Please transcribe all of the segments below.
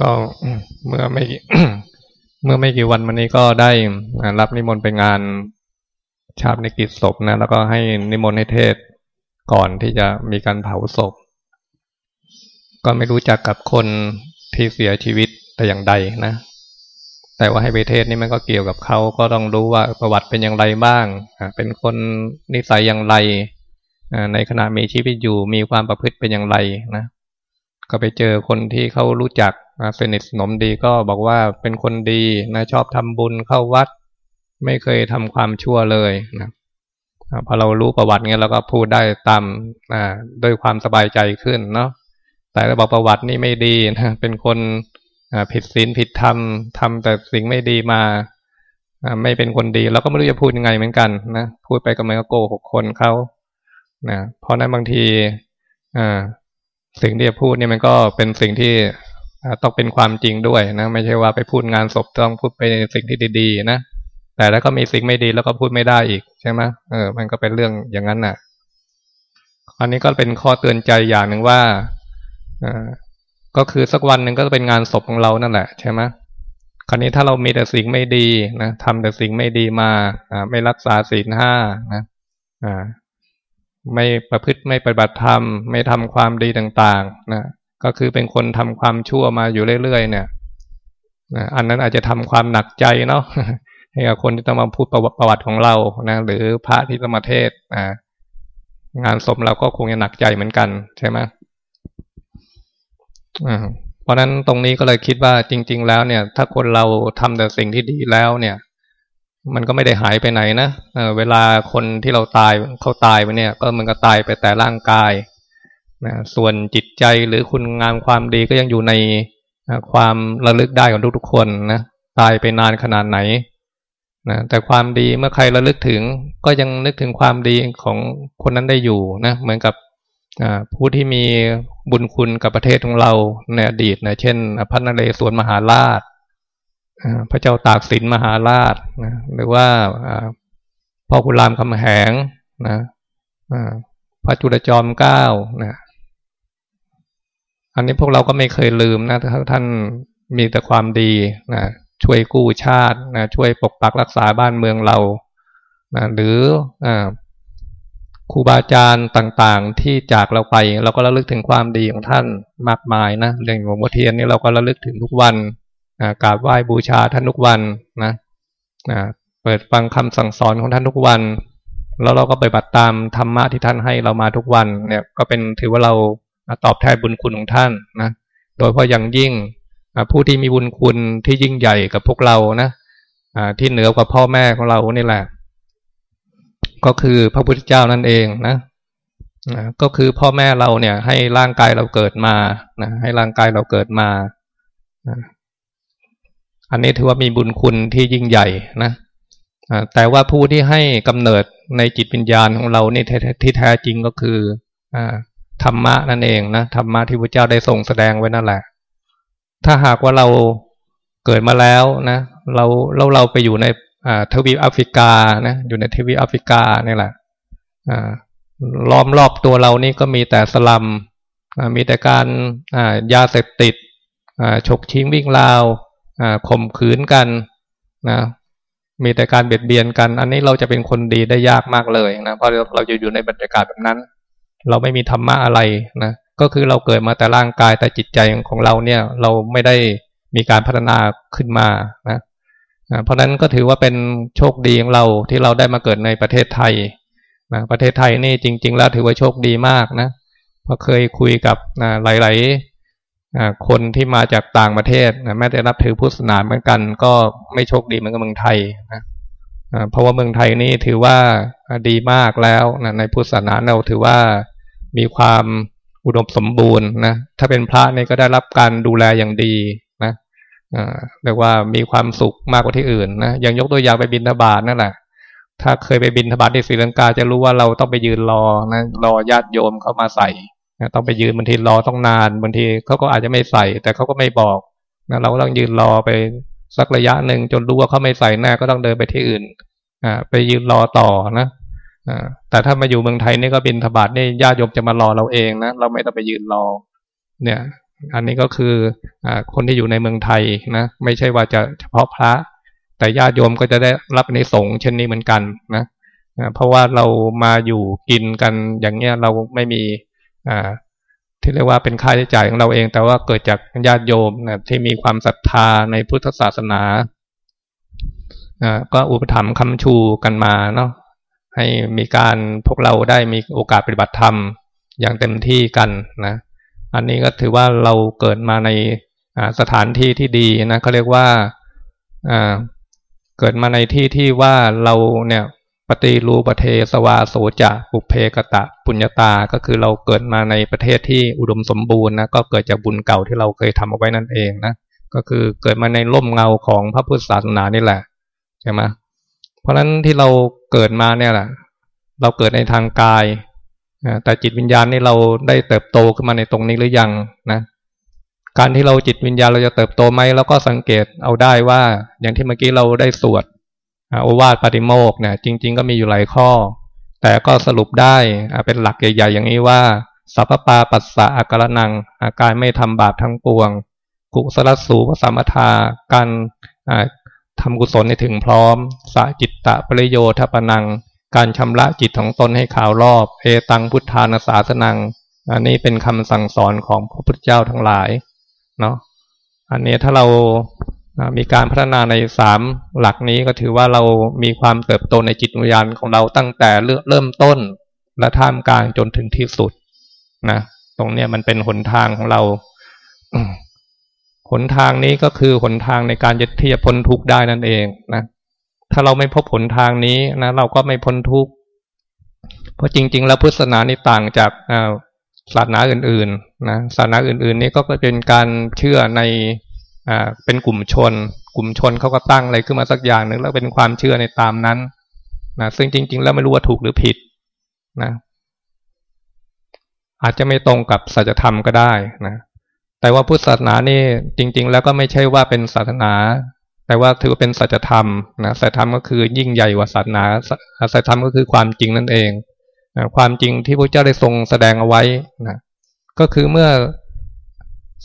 ก็เมื่อไม่เมื่อไม่กี่วันวันนี้ก็ได้รับนิมนต์ไปงานชาปนกิจศพนะ แล้วก็ให้นิมนต์ให้เทศก่อนที่จะมีการเผาศพ ก็ไม่รู้จักกับคนที่เสียชีวิตแต่อย่างใดนะ แต่ว่าให้ไปเทศนี่มันก็เกี่ยวกับเขาก็ต้องรู้ว่าประวัติเป็นอย่างไรบ้าง เป็นคนนิสัยอย่างไรในขณะมีชีวิตอยู่มีความประพฤติเป็นอย่างไรนะ ก็ไปเจอคนที่เขารู้จักสนิทสนมดีก็บอกว่าเป็นคนดีนะชอบทำบุญเข้าวัด ไม่เคยทำความชั่วเลยนะพอเรารู้ประวัติเงี้ยเราก็พูดได้ตามด้วยความสบายใจขึ้นเนาะแต่เราบอกประวัตินี่ไม่ดีนะเป็นคนผิดศีลผิดธรรมทำแต่สิ่งไม่ดีมาไม่เป็นคนดีเราก็ไม่รู้จะพูดยังไงเหมือนกันนะพูดไปก็เหมือนกับโกหกคนเขานะเพราะนั้นบางที สิ่งที่จะพูดนี่มันก็เป็นสิ่งที่ต้องเป็นความจริงด้วยนะ ไม่ใช่ว่าไปพูดงานศพต้องพูดไปสิ่งที่ดีๆนะแต่แล้วก็มีสิ่งไม่ดีแล้วก็พูดไม่ได้อีกใช่ไหมเออ มันก็เป็นเรื่องอย่างนั้นน่ะ อันนี้ก็เป็นข้อเตือนใจอย่างหนึ่งว่าอ่าก็คือสักวันหนึ่งก็จะเป็นงานศพของเรานั่นแหละใช่ไหมคราวนี้ถ้าเรามีแต่สิ่งไม่ดีนะทำแต่สิ่งไม่ดีมา อ่า ไม่รักษาศีลห้านะ อ่า ไม่ประพฤติไม่ปฏิบัติธรรม ไม่ทำความดีต่างๆนะก็คือเป็นคนทำความชั่วมาอยู่เรื่อยๆเนี่ยนะอันนั้นอาจจะทำความหนักใจเนาะให้กับคนที่ต้องมาพูดประวัติของเรานะหรือพระที่จะมาเทศอ่างานศพเราก็คงจะหนักใจเหมือนกันใช่ไหมเพราะนั้นตรงนี้ก็เลยคิดว่าจริง ๆ แล้วเนี่ย ถ้าคนเราทำแต่สิ่งที่ดีแล้วเนี่ย มันก็ไม่ได้หายไปไหนนะเเวลาคนที่เราตายเขาตายไปเนี่ย ก็มันก็ตายไปแต่ร่างกายนะส่วนจิตใจหรือคุณงามความดีก็ยังอยู่ในความระลึกได้ของทุกๆคนนะตายไปนานขนาดไหนนะแต่ความดีเมื่อใครระลึกถึง ก็ยังนึกถึงความดีของคนนั้นได้อยู่นะเหมือนกับผู้ที่มีบุญคุณกับประเทศของเราในอดีตนะเช่น พระนเรศวรมหาราช พระเจ้าตากสินมหาราชนะหรือว่าพ่อขุนรามคำแหงนะพระจุลจอมเกล้านะอันนี้พวกเราก็ไม่เคยลืมนะถ้าท่านมีแต่ความดีนะช่วยกู้ชาตินะช่วยปกปักรักษาบ้านเมืองเรานะหรืออครูบาอาจารย์ต่างๆ ที่จากเราไป เราก็ระลึกถึงความดีของท่านมากมายนะเรื่องหลวงพ่อเทียนนี่เราก็ระลึกถึงทุกวัน กราบไหว้บูชาท่านทุกวันนะเปิดฟังคำสั่งสอนของท่านทุกวัน แล้วเราก็ไปบัติตามธรรมะที่ท่านให้เรามาทุกวันเนี่ยก็เป็นถือว่าเราตอบแทนบุญคุณของท่านนะโดยเพราะอย่างยิ่งผู้ที่มีบุญคุณที่ยิ่งใหญ่กับพวกเรานะที่เหนือกว่าพ่อแม่ของเรานี่แหละ ก็คือพระพุทธเจ้านั่นเองนะก็คือพ่อแม่เราเนี่ยให้ร่างกายเราเกิดมานะให้ร่างกายเราเกิดมา อันนี้ถือว่ามีบุญคุณที่ยิ่งใหญ่นะแต่ว่าผู้ที่ให้กำเนิดในจิตวิญญาณของเรานี่ที่แท้จริงก็คือธรรมะนั่นเองนะธรรมะที่พระเจ้าได้ทรงแสดงไว้นั่นแหละ ถ้าหากว่าเราเกิดมาแล้วนะ เราเราเราไปอยู่ในทวีปแอฟริกานะอยู่ในทวีปแอฟริกานี่แหละล้อมรอบตัวเรานี่ก็มีแต่สลัมมีแต่การยาเสพติดฉกชิงวิ่งราว ข่มขืนกันนะมีแต่การเบียดเบียนกัน อันนี้เราจะเป็นคนดีได้ยากมากเลยนะเพราะเราจะอยู่ในบรรยากาศแบบนั้น เราไม่มีธรรมะอะไรนะก็คือเราเกิดมาแต่ร่างกายแต่จิตใจของเราเนี่ย เราไม่ได้มีการพัฒนาขึ้นมานะเพราะนั้นก็ถือว่าเป็นโชคดีของเราที่เราได้มาเกิดในประเทศไทยนะประเทศไทยนี่จริง ๆ แล้วถือว่าโชคดีมากนะเพราะเคยคุยกับหลาย ๆ คนที่มาจากต่างประเทศแม้แต่รับถือพุทธศาสนาเหมือนกัน ก็ไม่โชคดีเหมือนกับเมืองไทยนะเพราะว่าเมืองไทยนี่ถือว่าดีมากแล้วนะในพุทธศาสนาเราถือว่ามีความอุดมสมบูรณ์นะถ้าเป็นพระนี่ก็ได้รับการดูแลอย่างดีนะเรียกว่ามีความสุขมากกว่าที่อื่นนะยังยกตัวอย่างไปบินทบาทนั่นแหละถ้าเคยไปบินทบาทที่ศรีลังกาจะรู้ว่าเราต้องไปยืนรอนะรอญาติโยมเข้ามาใส่ ต้องไปยืนบางทีรอต้องนานบางทีเขาก็อาจจะไม่ใส่ แต่เขาก็ไม่บอกนะเราก็ต้องยืนรอไปสักระยะหนึ่งจนรู้ว่าเขาไม่ใส่แน่ก็ต้องเดินไปที่อื่นอ่าไปยืนรอต่อนะอ่าแต่ถ้ามาอยู่เมืองไทยนี่ก็บินทบาทนี่ญาติโยมจะมารอเราเองนะเราไม่ต้องไปยืนรอ เนี่ย อันนี้ก็คืออ่าคนที่อยู่ในเมืองไทยนะไม่ใช่ว่าจะเฉพาะพระ แต่ญาติโยมก็จะได้รับในสงเช่นนี้เหมือนกันนะเพราะว่าเรามาอยู่กินกันอย่างเงี้ยเราไม่มี ที่เรียกว่าเป็นค่าใช้จ่ายของเราเอง แต่ว่าเกิดจากญาติโยมนะที่มีความศรัทธาในพุทธศาสนาอ่าก็อุปถัมภ์คำชูกันมาเนาะให้มีการพวกเราได้มีโอกาสปฏิบัติธรรมอย่างเต็มที่กันนะอันนี้ก็ถือว่าเราเกิดมาในสถานที่ที่ดีนะเขาเรียกว่าเกิดมาในที่ที่ว่าเราเนี่ย ปฏิรูประเทสวาโสจะปุเพกตะปุญญาตาก็คือเราเกิดมาในประเทศที่อุดมสมบูรณ์นะก็เกิดจากบุญเก่าที่เราเคยทำเอาไว้นั่นเองนะก็คือเกิดมาในร่มเงาของพระพุทธศาสนานี่แหละใช่ไหมเพราะฉะนั้นที่เราเกิดมาเนี่ยแหละเราเกิดในทางกายแต่จิตวิญญาณนี่เราได้เติบโตขึ้นมาในตรงนี้หรือยังนะการที่เราจิตวิญญาณเราจะเติบโตไหมเราก็สังเกตเอาได้ว่า อย่างที่เมื่อกี้เราได้สวด โอวาทปฏิโมกเนี่ยจริง ๆ ก็มีอยู่หลายข้อ แต่ก็สรุปได้เป็นหลักใหญ่ ๆ อย่างนี้ว่าสัพปาปัสสะอาการนัง อาการไม่ทำบาปทั้งปวง กุศลสูปสามทาการทำกุศลในถึงพร้อมสะจิตตะปริโยทปนัง การชำระจิตของตนให้ขาวรอบ เอตังพุทธานาสาสนัง อันนี้เป็นคำสั่งสอนของพระพุทธเจ้าทั้งหลายเนาะอันนี้ถ้าเรา มีการพัฒนาในสามหลักนี้ก็ถือว่าเรามีความเติบโตในจิตวิญญาณของเราตั้งแต่เริ่มต้น และท่ามกลางจนถึงที่สุดนะตรงเนี้ยมันเป็นหนทางของเราหนทางนี้ก็คือหนทางในการจะที่จะพ้นทุกข์ได้นั่นเองนะถ้าเราไม่พบหนทางนี้นะเราก็ไม่พ้นทุกข์เพราะจริง ๆ แล้วพุทธศาสนานี่ต่างจากศาสนาอื่นๆนะศาสนาอื่น ๆ นี่ก็เป็นการเชื่อใน เป็นกลุ่มชน กลุ่มชนเขาก็ตั้งอะไรขึ้นมาสักอย่างหนึ่งแล้วเป็นความเชื่อในตามนั้นนะซึ่งจริง ๆ แล้วไม่รู้ว่าถูกหรือผิดนะอาจจะไม่ตรงกับสัจธรรมก็ได้นะแต่ว่าพุทธศาสนานี่จริง ๆ แล้วก็ไม่ใช่ว่าเป็นศาสนา แต่ว่าถือว่าเป็นสัจธรรมนะสัจธรรมก็คือยิ่งใหญ่กว่าศาสนาสัจธรรมก็คือความจริงนั่นเองนะความจริงที่พระเจ้าได้ทรงแสดงเอาไว้นะก็คือเมื่อ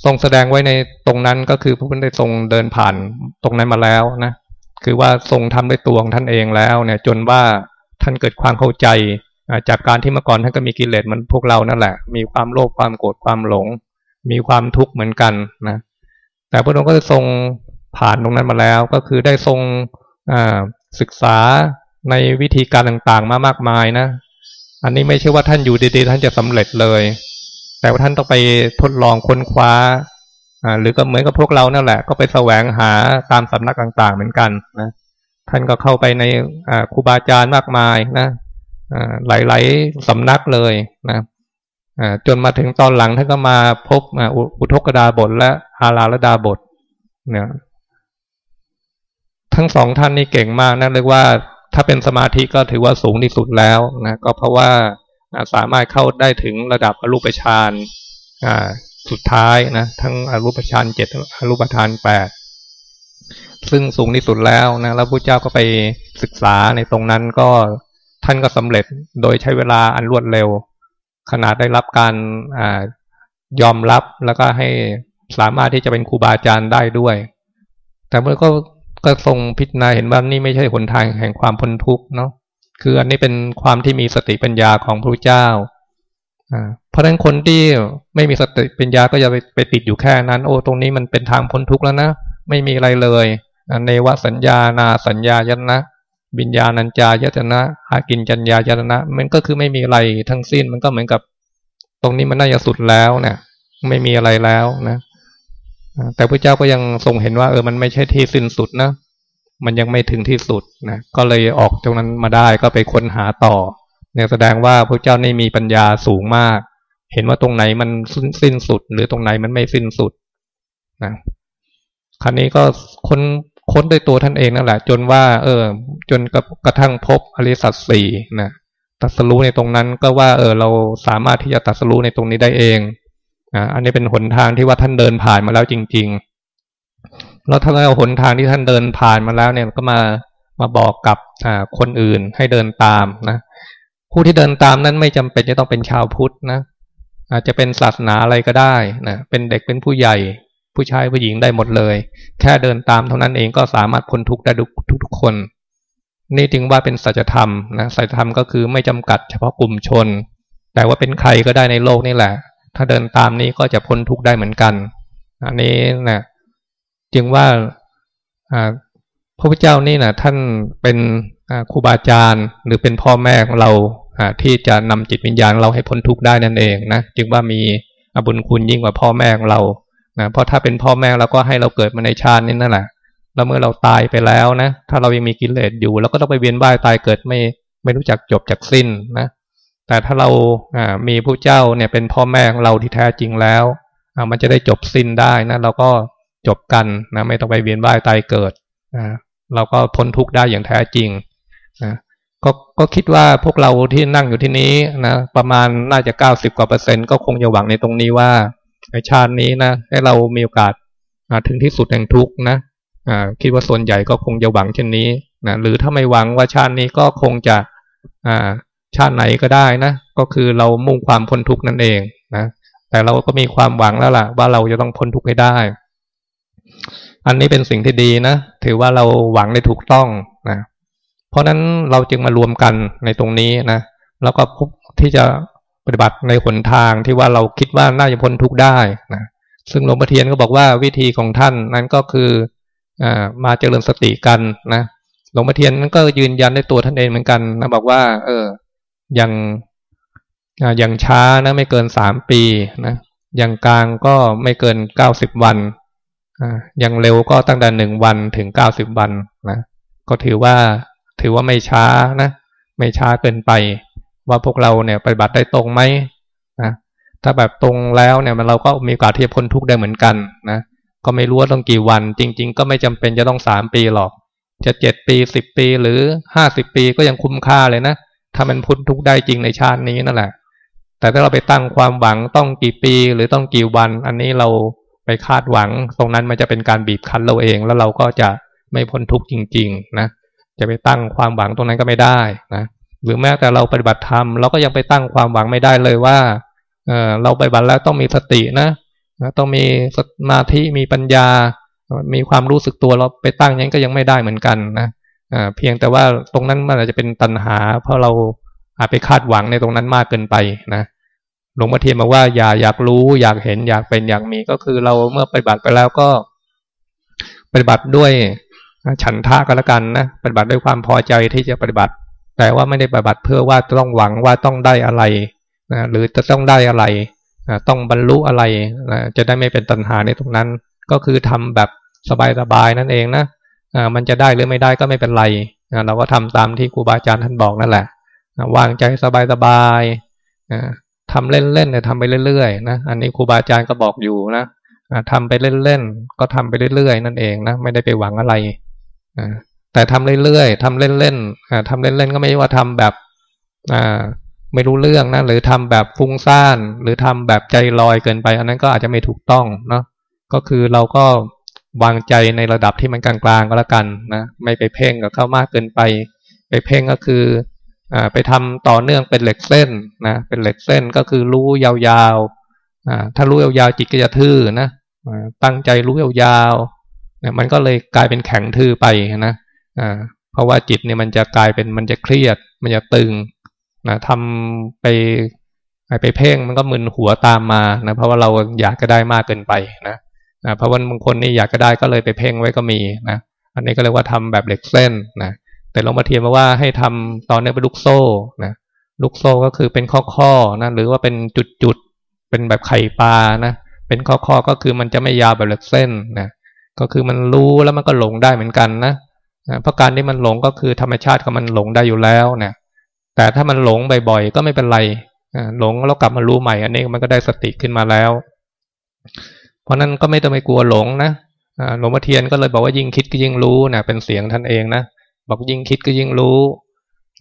ทรงแสดงไว้ในตรงนั้นก็คือพระพุทธได้ทรงเดินผ่านตรงนั้นมาแล้วนะคือว่าทรงทำด้วยตัวของท่านเองแล้วเนี่ย จนว่าท่านเกิดความเข้าใจจากการที่เมื่อก่อนท่านก็มีกิเลสมันพวกเรานั่นแหละ มีความโลภความโกรธความหลง มีความทุกข์เหมือนกันนะแต่พระองค์ก็ทรงผ่านตรงนั้นมาแล้ว ก็คือได้ทรงศึกษาในวิธีการต่างๆ มามากมายนะ อันนี้ไม่ใช่ว่าท่านอยู่ดีๆ ท่านจะสำเร็จเลย แต่ว่าท่านต้องไปทดลองค้นคว้าอ่าหรือก็เหมือนกับพวกเรานั่นแหละ ก็ไปแสวงหาตามสำนักต่าง ๆ เหมือนกันนะท่านก็เข้าไปในอ่าครูบาอาจารย์มากมายนะอ่าหลายๆสำนักเลยนะอ่าจนมาถึงตอนหลังท่านก็มาพบอ่าอุทกดาบทและอาราลดาบทเนี่ยทั้งสองท่านนี่เก่งมากนะเรียกว่า ถ้าเป็นสมาธิก็ถือว่าสูงที่สุดแล้วนะก็เพราะว่า สามารถเข้าได้ถึงระดับอรูปฌานสุดท้ายนะทั้งอรูปฌานเจ็ดอรูปฌานแปดซึ่งสูงที่สุดแล้วนะแล้วพระเจ้าก็ไปศึกษาในตรงนั้นก็ท่านก็สำเร็จโดยใช้เวลาอันรวดเร็ว ขนาดได้รับการอยอมรับแล้วก็ให้สามารถที่จะเป็นครูบาอาจารย์ได้ด้วย แต่เมื่อก็ก็ทรงพิจารณาเห็นว่านี่ไม่ใช่หนทางแห่งความพ้นทุกข์เนาะ คืออันนี้เป็นความที่มีสติปัญญาของพระเจ้าเพราะฉะนั้นคนที่ไม่มีสติปัญญาก็จะไปไปติดอยู่แค่นั้น โอ้ตรงนี้มันเป็นทางพ้นทุกข์แล้วนะไม่มีอะไรเลยในวสัญญานาสัญญายนะวิญญาณัญจายตนะอากินจัญญายตนะ มันก็คือไม่มีอะไรทั้งสิ้นมันก็เหมือนกับ ตรงนี้มันน่าจะสุดแล้วเนี่ยไม่มีอะไรแล้วนะแต่พระเจ้าก็ยังทรงเห็นว่าเออมันไม่ใช่ที่สิ้นสุดนะ มันยังไม่ถึงที่สุดนะก็เลยออกตรงนั้นมาได้ก็ไปค้นหาต่อเนี่ยแสดงว่าพระเจ้านี่มีปัญญาสูงมาก เห็นว่าตรงไหนมันสิ้นสุด หรือตรงไหนมันไม่สิ้นสุดนะครั้นี้ก็ค้นค้นด้วยตัวท่านเองนั่นแหละ จนว่า เออ จนกระทั่งพบอริสัตสี่นะตัดสรู้ในตรงนั้นก็ว่า เออ เราสามารถที่จะตัดสรู้ในตรงนี้ได้เองอ่าอันนี้เป็นหนทางที่ว่าท่านเดินผ่านมาแล้วจริงๆ แล้วถ้าเราหนทางที่ท่านเดินผ่านมาแล้วเนี่ยก็มามาบอกกับคนอื่นให้เดินตามนะผู้ที่เดินตามนั้นไม่จำเป็นจะต้องเป็นชาวพุทธนะอาจจะเป็นศาสนาอะไรก็ได้นะเป็นเด็กเป็นผู้ใหญ่ ผู้ชายผู้หญิงได้หมดเลย แค่เดินตามเท่านั้นเองก็สามารถพ้นทุกข์ได้ทุกทุกคน นี่จึงว่าเป็นสัจธรรมนะสัจธรรมก็คือไม่จำกัดเฉพาะกลุ่มชน แต่ว่าเป็นใครก็ได้ในโลกนี่แหละ ถ้าเดินตามนี้ก็จะพ้นทุกข์ได้เหมือนกันอันนี้นะ จึงว่าพระพุทธเจ้านี่นะท่านเป็นครูบาอาจารย์ หรือเป็นพ่อแม่ของเราที่จะนำจิตวิญญาณเราให้พ้นทุกข์ได้นั่นเองนะจึงว่ามีอบุญคุณยิ่งกว่าพ่อแม่ของเรานะเพราะถ้าเป็นพ่อแม่เราก็ให้เราเกิดมาในชาตินี้นั่นแหละแล้วเมื่อเราตายไปแล้วนะ ถ้าเรายังมีกิเลสอยู่เราก็ต้องไปเวียนว่ายตายเกิดไม่ไม่รู้จักจบจากสิ้นนะ แต่ถ้าเรามีผู้เจ้าเนี่ยเป็นพ่อแม่ของเราที่แท้จริงแล้วมันจะได้จบสิ้นได้นะเราก็ จบกันนะไม่ต้องไปเวียนว่ายตายเกิดอ่าเราก็พ้นทุกข์ได้อย่างแท้จริงนะก็ก็คิดว่าพวกเราที่นั่งอยู่ที่นี้นะประมาณน่าจะเก้าสิบกว่าเปอร์เซ็นต์ก็คงจะหวังในตรงนี้ว่าในชาตินี้นะให้เรามีโอกาสถึงที่สุดแห่งทุกข์นะคิดว่าส่วนใหญ่ก็คงจะหวังเช่นนี้นะหรือถ้าไม่หวังว่าชาตินี้ก็คงจะชาติไหนก็ได้นะก็คือเรามุ่งความพ้นทุกข์นั่นเองนะแต่เราก็มีความหวังแล้วล่ะ ว่าเราจะต้องพ้นทุกข์ให้ได้ อันนี้เป็นสิ่งที่ดีนะ ถือว่าเราหวังได้ถูกต้องนะ เพราะนั้นเราจึงมารวมกันในตรงนี้นะ แล้วก็พบที่จะปฏิบัติในหนทางที่ว่าเราคิดว่าน่าจะพ้นทุกข์ได้นะ ซึ่งหลวงพ่อเทียนก็บอกว่าวิธีของท่านนั้นก็คืออมาเจริญสติกันนะ หลวงพ่อเทียนนั้นก็ยืนยันในตัวท่านเองเหมือนกันนะบอกว่า เออ อย่างอย่างช้านะไม่เกินสามปีนะ อย่างกลางก็ไม่เกินเก้าสิบวัน อย่างเร็วก็ตั้งแต่หนึ่งวันถึงเก้าสิบวันนะก็ถือว่าถือว่าไม่ช้านะไม่ช้าเกินไป ว่าพวกเราเนี่ยปฏิบัติได้ตรงไหมนะถ้าแบบตรงแล้วเนี่ยมันเราก็มีโอกาสที่จะพ้นทุกข์ได้เหมือนกันนะก็ไม่รู้ว่าต้องกี่วัน จริง ๆ ก็ไม่จำเป็นจะต้องสามปีหรอก จะเจ็ดปีสิบปีหรือห้าสิบปีก็ยังคุ้มค่าเลยนะถ้ามันพ้นทุกข์ได้จริงในชาตินี้นั่นแหละ แต่ถ้าเราไปตั้งความหวังต้องกี่ปีหรือต้องกี่วัน อันนี้เรา ไปคาดหวัง ตรงนั้นมันจะเป็นการบีบคั้นเราเอง แล้วเราก็จะไม่พ้นทุกข์จริง ๆ นะจะไปตั้งความหวังตรงนั้นก็ไม่ได้นะหรือแม้แต่เราปฏิบัติธรรมเราก็ยังไปตั้งความหวังไม่ได้เลยว่าเออเราปฏิบัติแล้วต้องมีสตินะต้องมีสมาธิมีปัญญา มีความรู้สึกตัวเราไปตั้งยังก็ยังไม่ได้เหมือนกันนะเพียงแต่ว่าตรงนั้นมันอาจจะเป็นตัณหา เพราะเราอาจไปคาดหวังในตรงนั้นมากเกินไปนะ หลวงพ่อเทียนบอกว่าอย่าอยากรู้ อยากเห็นอยากเป็นอยากมีก็คือเราเมื่อปฏิบัติไปแล้วก็ปฏิบัติด้วยฉันทะก็แล้วกันนะปฏิบัติด้วยความพอใจที่จะปฏิบัติ แต่ว่าไม่ได้ปฏิบัติเพื่อว่าต้องหวังว่าต้องได้อะไรนะหรือจะต้องได้อะไรนะต้องบรรลุอะไรนะจะได้ไม่เป็นตัณหาในตรงนั้น ก็คือทำแบบสบายๆนั่นเองนะมันจะได้หรือไม่ได้ก็ไม่เป็นไรนะเราก็ทำตามที่ครูบาอาจารย์ท่านบอกนั่นแหละนะวางใจสบายๆนะ ทำเล่นๆเนี่ยทำไปเรื่อยๆนะอันนี้ครูบาอาจารย์ก็บอกอยู่นะทำไปเล่นๆก็ทำไปเรื่อยๆนั่นเองนะไม่ได้ไปหวังอะไรแต่ทำเรื่อยๆทำเล่นๆทำเล่นๆก็ไม่ว่าทำแบบไม่รู้เรื่องนะหรือทำแบบฟุ้งซ่าน หรือทำแบบใจลอยเกินไป อันนั้นก็อาจจะไม่ถูกต้องเนาะก็คือเราก็วางใจในระดับที่มันกลางๆก็แล้วกันนะไม่ไปเพ่งกับเข้ามากเกินไป ไปเพ่งก็คือ ไปทำต่อเนื่องเป็นเหล็กเส้นนะเป็นเหล็กเส้นก็คือรู้ยาวๆถ้ารู้ยาวๆจิตก็จะทื่อนะตั้งใจรู้ยาวๆนะมันก็เลยกลายเป็นแข็งทื่อไปนะอ่าเพราะว่าจิตเนี่ยมันจะกลายเป็นมันจะเครียด มันจะตึงนะทำไปไปเพ่งมันก็มึนหัวตามมานะเพราะว่าเราอยากก็ได้มากเกินไปนะนะเพราะว่าบางคนนี่อยากก็ได้ก็เลยไปเพ่งไว้ก็มีนะอันนี้ก็เรียกว่าทำแบบเหล็กเส้นนะ แต่หลวงมาเทียมมาว่าให้ทำตอนนี้เป็นลูกโซ่นะลูกโซ่ก็คือเป็นข้อๆนะหรือว่าเป็นจุดๆเป็นแบบไข่ปลานะเป็นข้อๆก็คือมันจะไม่ยาวแบบเล็กเส้นนะก็คือมันรู้แล้วมันก็หลงได้เหมือนกันนะเพราะการที่มันหลงก็คือธรรมชาติของมันหลงได้อยู่แล้วนี่ยแต่ถ้ามันหลงบ่อยๆก็ไม่เป็นไรหลงแล้วกลับมารู้ใหม่ อันนี้มันก็ได้สติขึ้นมาแล้ว เพราะนั้นก็ไม่ต้องไปกลัวหลงนะหลวงพ่อเทียนก็เลยบอกว่ายิ่งคิดก็ยิ่งรู้นะเป็นเสียงท่านเองนะ บอกยิ่งคิดก็ยิ่งรู้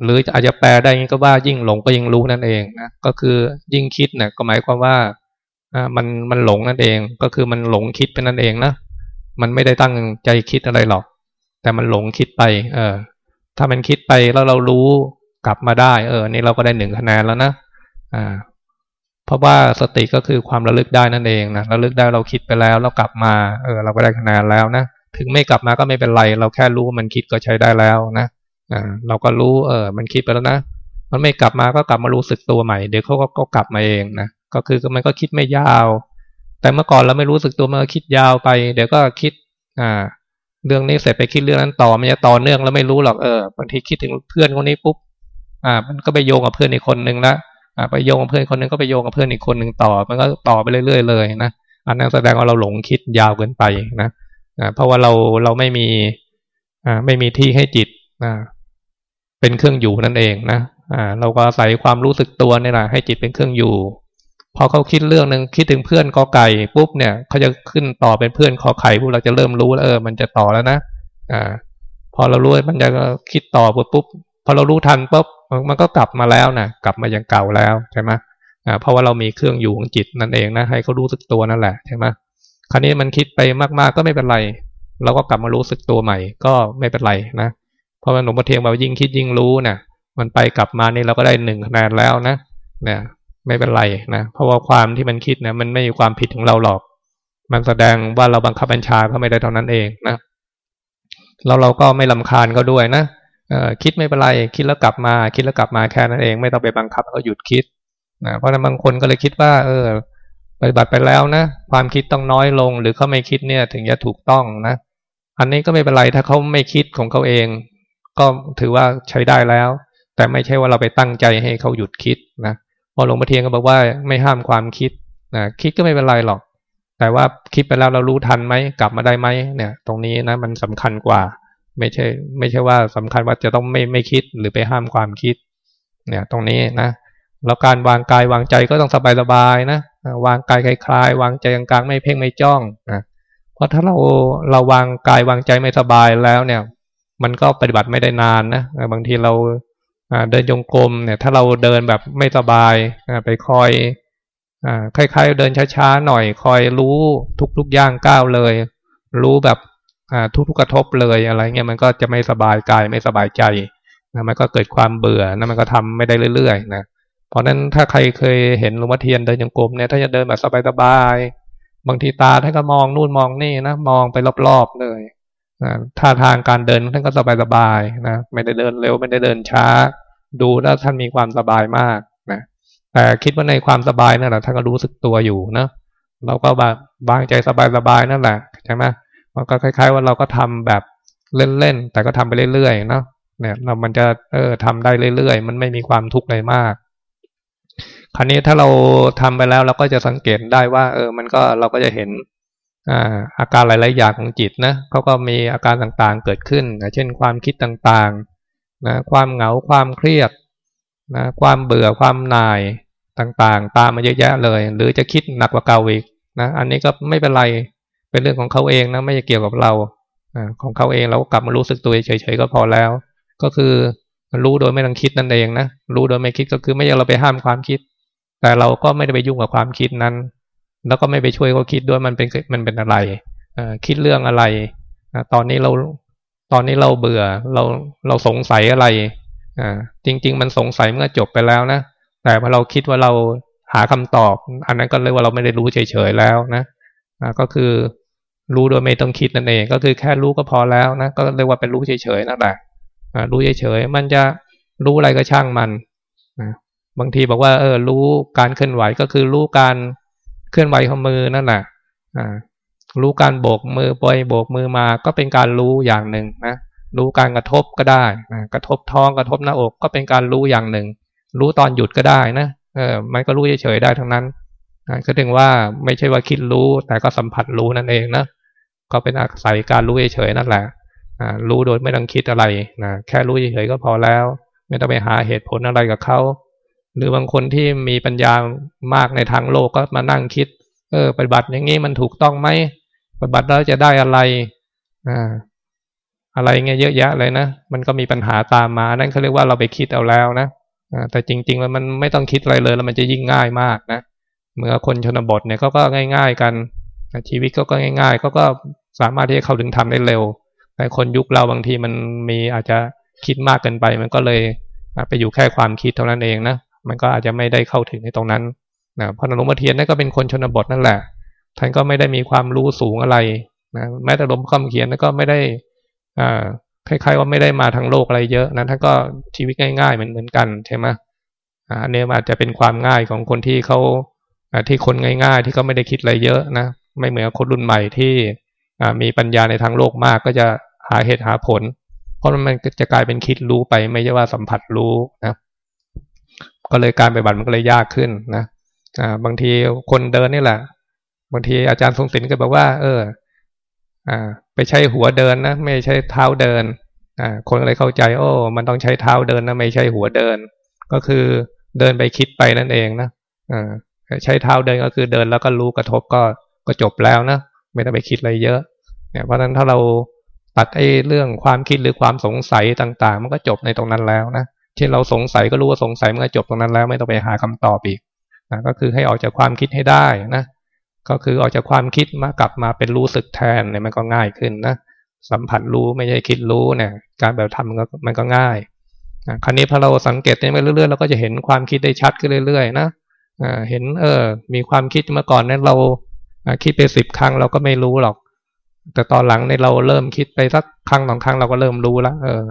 หรืออาจจะแปลได้ก็ว่ายิ่งหลงก็ยิ่งรู้นั่นเองนะก็คือยิ่งคิดเนะ่ยก็หมายความว่ามันมันหลงนั่นเอง ก็คือมันหลงคิดเป็นนั่นเองนะมันไม่ได้ตั้งใจคิดอะไรหรอก แต่มันหลงคิดไป เออ ถ้ามันคิดไปแล้วเรารู้กลับมาได้ เออ นี่เราก็ได้หนึ่งคะแนนแล้วนะอ่าเพราะว่าสติก็คือความระลึกได้นั่นเองนะระลึกได้เราคิดไปแล้วเรากลับมา เออ เราก็ได้คะแนนแล้วนะ ถึงไม่กลับมาก็ไม่เป็นไร เราแค่รู้ว่ามันคิดก็ใช้ได้แล้วนะอ่าเราก็รู้เออ มันคิดไปแล้วนะมันไม่กลับมาก็กลับมารู้สึกตัวใหม่เดี๋ยวเขาก็กลับมาเองนะก็คือมันก็คิดไม่ยาว แต่เมื่อก่อนเราไม่รู้สึกตัวมันก็คิดยาวไป เดี๋ยวก็คิด อ่า เรื่องนี้เสร็จไปคิดเรื่องนั้นต่อมันจะต่อเนื่องแล้วไม่รู้หรอกเออบางทีคิดถึงเพื่อนคนนี้ปุ๊บอ่า มันก็ไปโยงกับเพื่อนอีกคนนึงละอ่าไปโยงกับเพื่อนคนนึงก็ไปโยงกับเพื่อนอีกคนหนึ่งต่อ มันก็ต่อไปเรื่อยๆเลยนะอันนั้นแสดงว่าเราหลงคิดยาวเกินไปนะ อ่าเพราะว่าเราเราไม่มีอ่าไม่มีที่ให้จิตอ่าเป็นเครื่องอยู่นั่นเองนะอ่าเราก็อาศัยความรู้สึกตัวนี่แหละให้จิตเป็นเครื่องอยู่ พอเขาคิดเรื่องหนึ่งคิดถึงเพื่อนกอไก่ปุ๊บเนี่ยเขาจะขึ้นต่อเป็นเพื่อนคอไข่ปุ๊บเราจะเริ่มรู้แล้วเออมันจะต่อแล้วนะอ่าพอเรารู้มันจะคิดต่อปุ๊บปุ๊บพอเรารู้ทันปุ๊บมันก็กลับมาแล้วนะกลับมาอย่างเก่าแล้วใช่ไหมอ่าเพราะว่าเรามีเครื่องอยู่ของจิตนั่นเองนะให้เขารู้สึกตัวนั่นแหละใช่ไหม คราวนี้มันคิดไปมากๆก็ไม่เป็นไร เราก็กลับมารู้สึกตัวใหม่ ก็ไม่เป็นไรนะเพราะมันหลวงพ่อเทียงบอกยิ่งคิดยิ่งรู้นะ่ะ มันไปกลับมานี่เราก็ได้หนึ่งคะแนนแล้วนะเนี่ยไม่เป็นไรนะเพราะว่าความที่มันคิดนี่ยมันไม่มีความผิดของเราหรอก มันแสดงว่าเราบังคับบัญชาก็ไม่ได้เท่านั้นเองนะเราเราก็ไม่ลำคาญก็ด้วยนะคิดไม่เป็นไรคิดแล้วกลับมา คิดแล้วกลับมาแค่นั้นเอง ไม่ต้องไปบังคับเขาหยุดคิดนะเพราะนั้นบางคนก็เลยคิดว่า เออ ปฏิบัติไปแล้วนะ ความคิดต้องน้อยลง หรือเขาไม่คิดเนี่ย ถึงจะถูกต้องนะ อันนี้ก็ไม่เป็นไรถ้าเขาไม่คิดของเขาเอง ก็ถือว่าใช้ได้แล้ว แต่ไม่ใช่ว่าเราไปตั้งใจให้เขาหยุดคิดนะพอหลวงพ่อเทียนก็บอกว่าไม่ห้ามความคิดนะคิดก็ไม่เป็นไรหรอก แต่ว่าคิดไปแล้วเรารู้ทันไหมกลับมาได้ไหมเนี่ย ตรงนี้นะมันสำคัญกว่า ไม่ใช่ ไม่ใช่ว่าสำคัญว่าจะต้องไม่ไม่คิดหรือไปห้ามความคิด เนี่ย ตรงนี้นะแล้วการวางกายวางใจก็ต้องสบายๆนะ วางกายคลาย วางใจกลางๆ ไม่เพ่งไม่จ้องนะเพราะถ้าเราเราวางกายวางใจไม่สบายแล้วเนี่ย มันก็ปฏิบัติไม่ได้นานนะบางทีเราเดินจงกรมเนี่ย ถ้าเราเดินแบบไม่สบายไปคอยคล้ายๆเดินช้าๆหน่อย คอยรู้ทุกๆย่างก้าวเลย รู้แบบทุกๆกระทบเลยอะไรเงี้ยมันก็จะไม่สบายกายไม่สบายใจนะมันก็เกิดความเบื่อนะมันก็ทำไม่ได้เรื่อยๆนะ เพราะนั้นถ้าใครเคยเห็นหลวงพ่อเทียนเดินจงกรมเนี่ยถ้าจะเดินแบบสบายๆบางทีตาท่านก็มองนู่นมองนี่นะมองไปรอบๆเลยท่าทางการเดินท่านก็สบายๆนะไม่ได้เดินเร็วไม่ได้เดินช้า ดูแล้วท่านมีความสบายมากนะแต่คิดว่าในความสบายนั่นแหละท่านก็รู้สึกตัวอยู่นะเราก็แบบวางใจสบายๆนั่นแหละใช่ไหมมันก็คล้าย ๆ ว่าเราก็ทำแบบเล่นๆแต่ก็ทำไปเรื่อยๆเนาะเนี่ยเรามันจะเออทำได้เรื่อยๆ มันไม่มีความทุกข์อะไรมาก คราวนี้ถ้าเราทำไปแล้วเราก็จะสังเกตได้ว่า เออ มันก็เราก็จะเห็นอาการหลาย ๆ อย่างของจิตนะเขาก็มีอาการต่างๆเกิดขึ้นเช่นความคิดต่างๆนะความเหงาความเครียดนะความเบื่อความหน่ายต่างๆ ตามมาเยอะแยะเลย หรือจะคิดหนักกว่าเก่าอีกนะอันนี้ก็ไม่เป็นไรเป็นเรื่องของเขาเองนะไม่เกี่ยวกับเราอของเขาเองเราก็กลับมารู้สึกตัวเฉยๆก็พอแล้ว ก็คือรู้โดยไม่ต้องคิดนั่นเองนะรู้โดยไม่คิดก็คือไม่ใช่เราไปห้ามความคิด แต่เราก็ไม่ได้ไปยุ่งกับความคิดนั้น แล้วก็ไม่ไปช่วยเขาคิดด้วยมันเป็นมันเป็นอะไรอคิดเรื่องอะไรตอนนี้เราตอนนี้เราเบื่อเราเราสงสัยอะไรอ่าจริง ๆ มันสงสัยเมื่อจบไปแล้วนะแต่พอเราคิดว่าเราหาคำตอบ อันนั้นก็เรียกว่าเราไม่ได้รู้เฉยๆแล้วนะอ่าก็คือรู้โดยไม่ต้องคิดนั่นเอง ก็คือแค่รู้ก็พอแล้วนะก็เรียกว่าเป็นรู้เฉยๆนั่นแหละอ่ารู้เฉยๆมันจะรู้อะไรก็ช่างมันนะ บางทีบอกว่า เออ รู้การเคลื่อนไหวก็คือรู้การเคลื่อนไหวของมือนั่นแหละอ่ารู้การโบกมือปล่อยโบกมือมาก็เป็นการรู้อย่างหนึ่งนะรู้การกระทบก็ได้นะกระทบท้องกระทบหน้าอกก็เป็นการรู้อย่างหนึ่ง รู้ตอนหยุดก็ได้นะเออมันก็รู้เฉยๆได้ทั้งนั้นนะก็ถึงว่าไม่ใช่ว่าคิดรู้แต่ก็สัมผัสรู้นั่นเองนะก็เป็นอาศัยการรู้เฉยๆนั่นแหละอ่ารู้โดยไม่ต้องคิดอะไรนะแค่รู้เฉยๆก็พอแล้ว ไม่ต้องไปหาเหตุผลอะไรกับเขา หรือบางคนที่มีปัญญามากในทางโลกก็มานั่งคิด เออปฏิบัติอย่างนี้มันถูกต้องไหมปฏิบัติแล้วจะได้อะไรอ่าอะไรเงี้ยเยอะแยะเลยนะมันก็มีปัญหาตามมานั่นเขาเรียกว่าเราไปคิดเอาแล้วนะแต่จริงๆแล้วมันไม่ต้องคิดอะไรเลย แล้วมันจะยิ่งง่ายมากนะเมื่อคนชนบทเนี่ยเขาก็ง่าย ๆ กันชีวิตเขาก็ง่ายๆเขาก็สามารถที่จะเข้าถึงธรรมได้เร็ว แต่คนยุคเราบางทีมันมีอาจจะคิดมากเกินไป มันก็เลยไปอยู่แค่ความคิดเท่านั้นเองนะ มันก็อาจจะไม่ได้เข้าถึงในตรงนั้นนะพระหลวงพ่อเทียนนั่นก็เป็นคนชนบทนั่นแหละ ท่านก็ไม่ได้มีความรู้สูงอะไรนะแม้แต่หลวงพ่อคำเขียนนั่นก็ไม่ได้อ่าคล้ายๆว่าไม่ได้มาทางโลกอะไรเยอะนะท่านก็ชีวิตง่ายๆเหมือนเหมือนกันใช่ไหมอันนี้อาจจะเป็นความง่ายของคนที่เขาที่คนง่าย ๆ ที่เขาไม่ได้คิดอะไรเยอะนะไม่เหมือนคนรุ่นใหม่ที่มีปัญญาในทางโลกมากก็จะหาเหตุหาผล เพราะมันจะกลายเป็นคิดรู้ไปไม่ใช่ว่าสัมผัสรู้นะ ก็เลยการไปบัตรมันก็เลยยากขึ้นนะอ่าบางทีคนเดินนี่แหละ บางทีอาจารย์ทรงศิลป์ก็บอกว่า เออ อ่า ไปใช้หัวเดินนะไม่ใช่เท้าเดินอ่าคนเลยเข้าใจ โอ้มันต้องใช้เท้าเดินนะไม่ใช่หัวเดิน ก็คือเดินไปคิดไปนั่นเองนะอ่าใช้เท้าเดินก็คือเดินแล้วก็รู้กระทบก็ก็จบแล้วนะไม่ต้องไปคิดอะไรเยอะ เนี่ยเพราะฉะนั้นถ้าเราตัดไอ้เรื่องความคิดหรือความสงสัยต่าง ๆ มันก็จบในตรงนั้นแล้วนะ เช่นเราสงสัยก็รู้ว่าสงสัยมันก็จบตรงนั้นแล้วไม่ต้องไปหาคำตอบอีกนะก็คือให้ออกจากความคิดให้ได้นะก็คือออกจากความคิดมากลับมาเป็นรู้สึกแทนเนี่ยมันก็ง่ายขึ้นนะสัมผัสรู้ไม่ใช่คิดรู้เนี่ยการแบบทำมันก็มันก็ง่ายนะคราวนี้พอเราสังเกตไปเรื่อยๆเราก็จะเห็นความคิดได้ชัดขึ้นเรื่อยๆนะเห็นเออ มีความคิดเมื่อก่อนนั้นเราคิดไปสิบครั้งเราก็ไม่รู้หรอก แต่ตอนหลังในเราเริ่มคิดไปสักครั้งสองครั้งเราก็เริ่มรู้แล้วเออ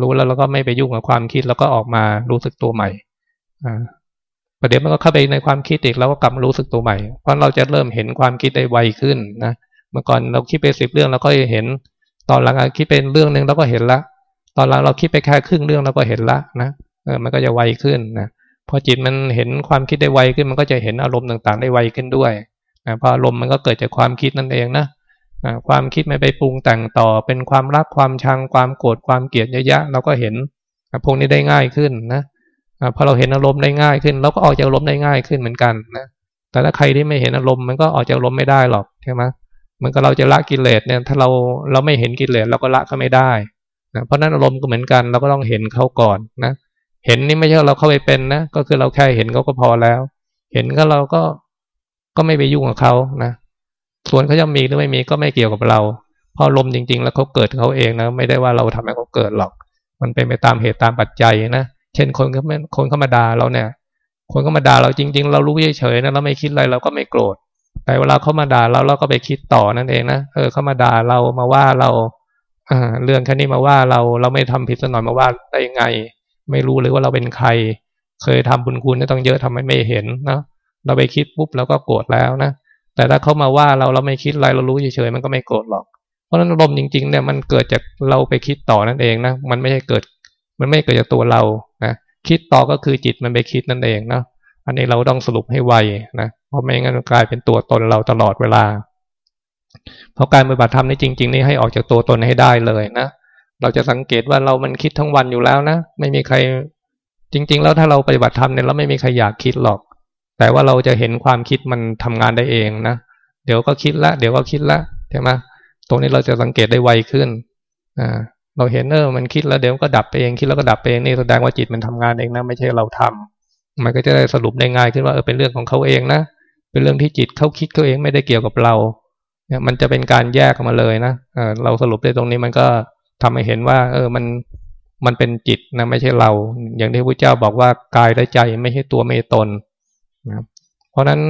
รู้แล้วเราก็ไม่ไปยุ่งกับความคิดแล้วก็ออกมารู้สึกตัวใหม่อ่าประเดี๋ยวมันก็เข้าไปในความคิดอีกแล้วก็กลับรู้สึกตัวใหม่ เพราะเราจะเริ่มเห็นความคิดได้ไวขึ้นนะเมื่อก่อนเราคิดไปสิบเรื่องเราก็เห็น ตอนหลังคิดเป็นเรื่องหนึ่งเราก็เห็นละ ตอนหลังเราคิดไปแค่ครึ่งเรื่องเราก็เห็นละนะเออมันก็จะไวขึ้นนะพอจิตมันเห็นความคิดได้ไวขึ้น มันก็จะเห็นอารมณ์ต่างๆ ได้ไวขึ้นด้วยนะเพออารมณ์มันก็เกิดจากความคิดนั่นเองนะ ความคิดไม่ไปปรุงแต่งต่อ เป็นความรักความชังความโกรธความเกลียดเยอะๆเราก็เห็นพวกนี้ได้ง่ายขึ้นนะพอเราเห็นอารมณ์ได้ง่ายขึ้นเราก็ออกจากอารมณ์ได้ง่ายขึ้นเหมือนกันนะแต่ถ้าใครที่ไม่เห็นอารมณ์มันก็ออกจากอารมณ์ไม่ได้หรอกใช่ไหมมันก็เราจะละกิเลสเนี่ยถ้าเราเราไม่เห็นกิเลสเราก็ละก็ไม่ได้นะเพราะนั้นอารมณ์ก็เหมือนกันเราก็ต้องเห็นเขาก่อนนะเห็นนี่ไม่ใช่เราเข้าไปเป็นนะก็คือเราแค่เห็นเขาก็พอแล้ว เห็นก็เราก็ก็ไม่ไปยุ่งกับเขานะ ส่วนเขาจะมีหรือไม่มีก็ไม่เกี่ยวกับเราเพราะลมจริง ๆ แล้วเขาเกิดเขาเองนะ ไม่ได้ว่าเราทำให้เขาเกิดหรอก มันเป็นไปตามเหตุตามปัจจัยนะเช่นคนเขาคนเข้ามาด่าเราเนี่ย คนเข้ามาด่าเราจริง ๆ เรารู้เฉยๆนะเราไม่คิดอะไรเราก็ไม่โกรธแต่เวลาเขามาด่าเราเราก็ไปคิดต่อนั่นเองนะเออเขามาด่าเรามาว่าเราอ่าเรื่องแค่นี้มาว่าเราเราไม่ทำผิดสักหน่อยมาว่าได้ยังไง ไม่รู้เลยว่าเราเป็นใคร เคยทำบุญคุณต้องเยอะทำไมไม่เห็นนะเราไปคิดปุ๊บเราก็โกรธแล้วนะ แต่ถ้าเขามาว่าเราเราไม่คิดอะไรเรารู้เฉยๆมันก็ไม่โกรธหรอก เพราะฉะนั้นลมจริงๆเนี่ยมันเกิดจากเราไปคิดต่อนั่นเองนะมันไม่ใช่เกิด มันไม่เกิดจากตัวเรานะคิดต่อก็คือจิตมันไปคิดนั่นเองนะอันนี้เราต้องสรุปให้ไวนะเพราะไม่งั้นกลายเป็นตัวตนเราตลอดเวลา เพราะการปฏิบัติธรรมนี่จริง ๆ นี่ให้ออกจากตัวตนให้ได้เลยนะเราจะสังเกตว่าเรามันคิดทั้งวันอยู่แล้วนะไม่มีใครจริง ๆ แล้วถ้าเราปฏิบัติธรรมเนี่ยเราไม่มีใครอยากคิดหรอก แต่ว่าเราจะเห็นความคิดมันทำงานได้เองนะ เดี๋ยวก็คิดละ เดี๋ยวก็คิดละใช่ไหมตรงนี้เราจะสังเกตได้ไวขึ้นอ่าเราเห็นเออมันคิดแล้วเดี๋ยวก็ดับไปเอง คิดแล้วก็ดับไปเองนี่แสดงว่าจิตมันทำงานเองนะไม่ใช่เราทำมันก็จะได้สรุปได้ง่ายขึ้นว่าเออเป็นเรื่องของเขาเองนะเป็นเรื่องที่จิตเขาคิดเขาเองไม่ได้เกี่ยวกับเราเนี่ยมันจะเป็นการแยกออกมาเลยนะเออเราสรุปได้ตรงนี้มันก็ทำให้เห็นว่า เออมันมันเป็นจิตนะไม่ใช่เรา อย่างที่พระเจ้าบอกว่ากายและใจไม่ใช่ตัวไม่ตน เพราะฉะนั้น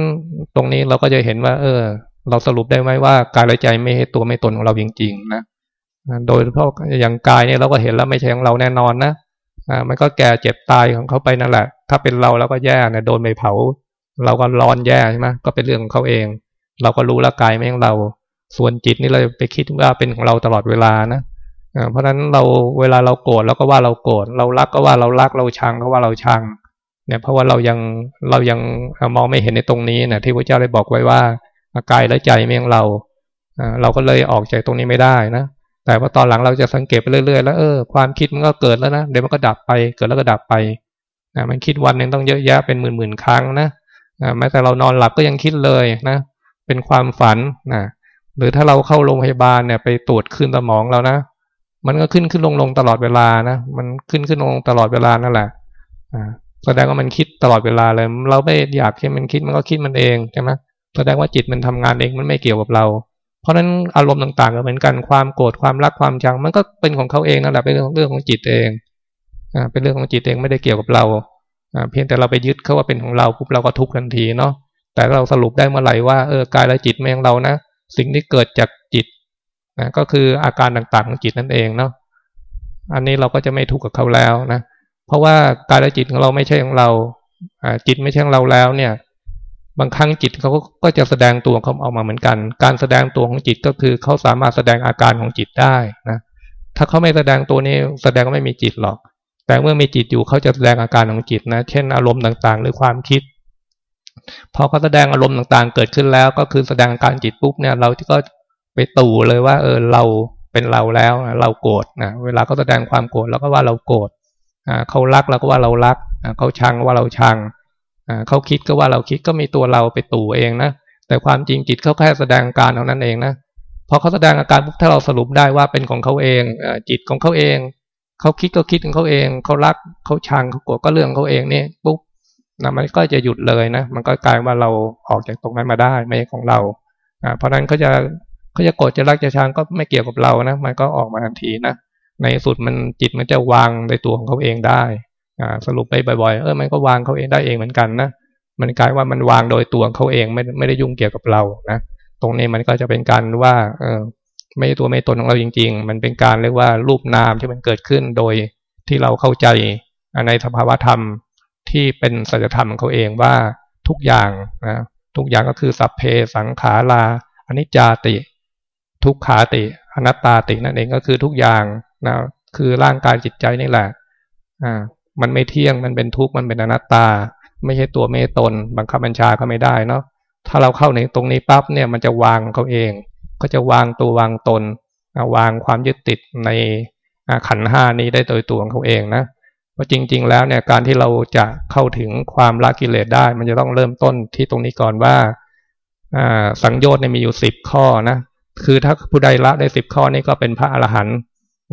ตรงนี้เราก็จะเห็นว่า เออ เราสรุปได้ไหมว่ากายและใจไม่ใช่ตัวไม่ตนของเราจริงๆนะโดยเฉพาะอย่างกายเนี่ยเราก็เห็นแล้วไม่ใช่ของเราแน่นอนนะอ่ามันก็แก่เจ็บตายของเขาไปนั่นแหละ ถ้าเป็นเราเราก็แย่เนี่ยโดนไปเผา เราก็ร้อนแย่ใช่ไหมก็เป็นเรื่องของเขาเอง เราก็รู้ละกายไม่ของเรา ส่วนจิตนี่เราไปคิดว่าเป็นของเราตลอดเวลานะเพราะฉะนั้นเราเวลาเราโกรธเราก็ว่าเราโกรธเรารักก็ว่าเรารักเราชังก็ว่าเราชัง เนี่ยเพราะว่าเรายังเรายังมองไม่เห็นในตรงนี้นะที่พระเจ้าได้บอกไว้ว่ากายและใจไม่ของเราเราก็เลยออกจากตรงนี้ไม่ได้นะแต่พอตอนหลังเราจะสังเกตไปเรื่อยๆแล้วเออความคิดมันก็เกิดแล้วนะเดี๋ยวมันก็ดับไปเกิดแล้วก็ดับไปนะมันคิดวันหนึ่งต้องเยอะแยะเป็นหมื่นๆครั้งนะแม้แต่เรานอนหลับก็ยังคิดเลยนะ เป็นความฝันนะหรือถ้าเราเข้าโรงพยาบาลเนี่ยไปตรวจขึ้นสมองเรานะ มันก็ขึ้นขึ้นลงลงตลอดเวลานะ มันขึ้นขึ้นลงตลอดเวลานั่นแหละอ่า แสดงว่ามันคิดตลอดเวลาเลย เราไม่อยากให้มันคิดมันก็คิดมันเองใช่ไหมแสดงว่าจิตมันทำงานเองมันไม่เกี่ยวกับเรา เพราะฉะนั้นอารมณ์ต่างๆก็เหมือนกันความโกรธความรักความชัง มันก็เป็นของเขาเองนั่นแหละเป็นเรื่องของจิตเองอ่าเป็นเรื่องของจิตเองไม่ได้เกี่ยวกับเราเพียงแต่เราไปยึดเขาว่าเป็นของเราปุ๊บเราก็ทุกข์ทันทีเนาะแต่เราสรุปได้เมื่อไหร่ว่าเออกายและจิตไม่ของเรานะสิ่งที่เกิดจากจิตนะก็คืออาการต่างๆของจิตนั่นเองเนาะอันนี้เราก็จะไม่ทุกข์กับเขาแล้วนะ เพราะว่ากายและจิตของเราไม่ใช่ของเราจิตไม่ใช่ของเราแล้วเนี่ย บางครั้งจิตเขาก็จะแสดงตัวเขาออกมาเหมือนกัน การแสดงตัวของจิตก็คือเขาสามารถแสดงอาการของจิตได้นะถ้าเขาไม่แสดงตัวนี้แสดงว่าไม่มีจิตหรอก แต่เมื่อมีจิตอยู่เขาจะแสดงอาการของจิตนะ เช่น อารมณ์ต่างๆ หรือความคิดพอเขาแสดงอารมณ์ต่างๆ เกิดขึ้นแล้ว ก็คือแสดงอาการจิตปุ๊บเนี่ย เราก็ไปตู่เลยว่า เออเราเป็นเราแล้วเราโกรธนะเวลาเขาแสดงความโกรธเราก็ว่าเราโกรธ เขารักเราก็ว่าเรารักเขาชังว่าเราชังเขาคิดก็ว่าเราคิดก็มีตัวเราไปตู่เองนะแต่ความจริงจิตเขาแค่แสดงการเท่านั้นเองนะพอเขาแสดงอาการปุ๊บถ้าเราสรุปได้ว่าเป็นของเขาเองจิตของเขาเอง เขาคิดก็คิดของเขาเอง เขารักเขาชังเขาโกรธก็เรื่องเขาเองนี่ปุ๊บนะมันก็จะหยุดเลยนะมันก็กลายว่าเราออกจากตรงนั้นมาได้ไม่ใช่ของเราเพราะนั้นเขาจะเขาจะโกรธจะรักจะชังก็ไม่เกี่ยวกับเรานะมันก็ออกมาทันทีนะ ในสุดมันจิตมันจะวางในตัวของเขาเองได้สรุปไปบ่อยๆ เออมันก็วางเขาเองได้เองเหมือนกันนะมันกลายว่ามันวางโดยตัวเขาเองไม่ไม่ได้ยุ่งเกี่ยวกับเรานะตรงนี้มันก็จะเป็นการว่า เออไม่ตัวไม่ตนของเราจริง ๆ มันเป็นการเรียกว่ารูปนามที่มันเกิดขึ้นโดยที่เราเข้าใจในสภาวธรรมที่เป็นสัจธรรมของเขาเองว่าทุกอย่างนะทุกอย่างก็คือสัพเพสังขาราอนิจจาติ ทุกขาติ อนัตตาตินั่นเองก็คือทุกอย่างนะคือร่างกายจิตใจนี่แหละอ่ามันไม่เที่ยงมันเป็นทุกข์มันเป็นอนัตตา ไม่ใช่ตัวเมตตน บังคับบัญชาก็ไม่ได้เนาะถ้าเราเข้าในตรงนี้ปั๊บเนี่ยมันจะวางเขาเอง ก็จะวางตัววางตนวางความยึดติดในขันห้านี้ได้โดยตัวของเขาเองนะเพราะจริง ๆ แล้วเนี่ยการที่เราจะเข้าถึงความละกิเลสได้ มันจะต้องเริ่มต้นที่ตรงนี้ก่อนว่าสังโยชน์เนี่ยมีอยู่สิบข้อนะ คือถ้าผู้ใดละได้สิบข้อนี้ก็เป็นพระอรหันต์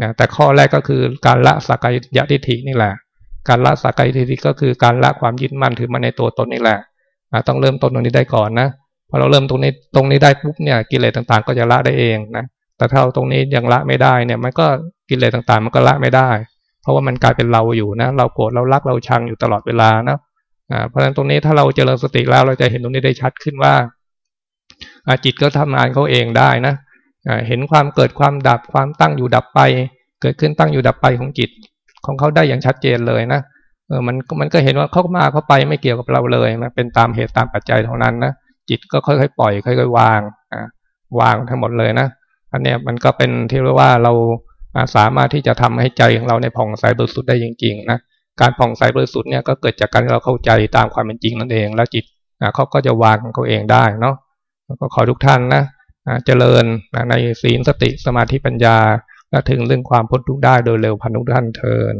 นะแต่ข้อแรกก็คือการละสักกายทิฏฐินี่แหละ การละสักกายทิฏฐิก็คือการละความยึดมั่นถือมันในตัวตนนี่แหละต้องเริ่มต้นตรงนี้ได้ก่อนนะพอเราเริ่มตรงนี้ตรงนี้ได้ปุ๊บเนี่ยกิเลสต่างๆ ก็จะละได้เองนะแต่ถ้าตรงนี้ยังละไม่ได้เนี่ย มันก็กิเลสต่างๆ มันก็ละไม่ได้ เพราะว่ามันกลายเป็นเราอยู่นะ เราโกรธเรารักเราชังอยู่ตลอดเวลานะเพราะฉะนั้นตรงนี้ถ้าเราเจริญสติแล้วเราจะเห็นตรงนี้ได้ชัดขึ้นว่า จิตก็ทำงานเขาเองได้นะเห็นความเกิดความดับความตั้งอยู่ดับไป เกิดขึ้นตั้งอยู่ดับไปของจิตของเขาได้อย่างชัดเจนเลยนะเออมันมันก็เห็นว่าเขามาเขาไปไม่เกี่ยวกับเราเลยมันเป็นตามเหตุตามปัจจัยเท่านั้นนะจิตก็ค่อยๆปล่อยค่อยๆวางอ่าวางทั้งหมดเลยนะอันนี้มันก็เป็นที่เรียกว่าเราสามารถที่จะทำให้ใจของเราในผ่องใสบริสุทธิ์ได้จริงๆนะการผ่องใสบริสุทธิ์เนี่ยก็เกิดจากการที่เราเข้าใจตามความเป็นจริงนั่นเอง แล้วจิตเขาก็จะวางเขาเองได้เนาะ ก็ขอทุกท่านนะเจริญในศีลสติสมาธิปัญญาและถึงเรื่องความพ้นทุกข์ได้โดยเร็วพันทุกท่านเทิน